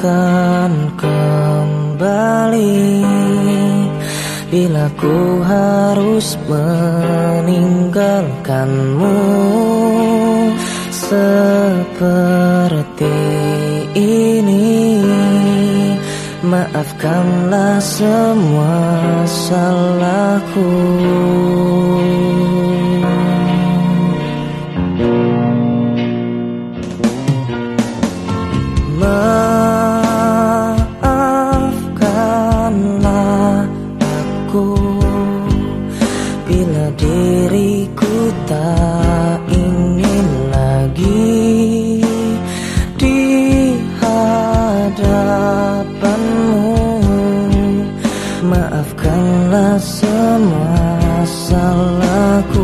akan kembali. Bila ku harus meninggalkanmu Seperti ini Maafkanlah semua salahku. masalahku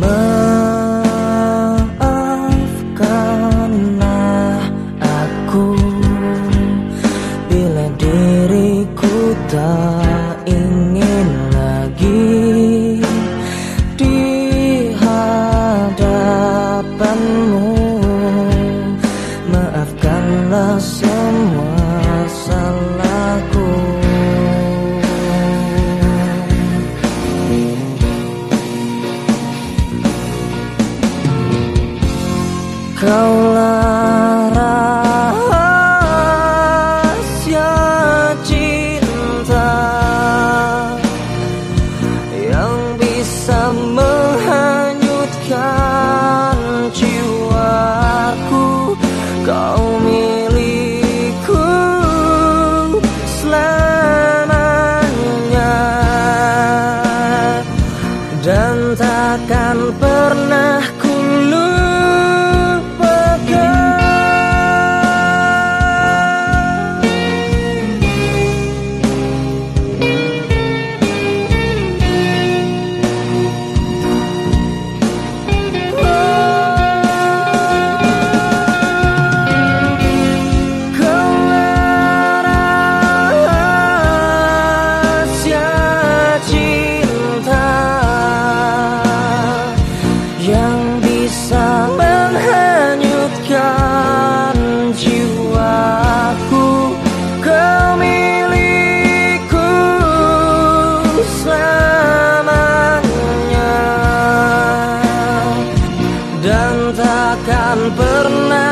마. pernah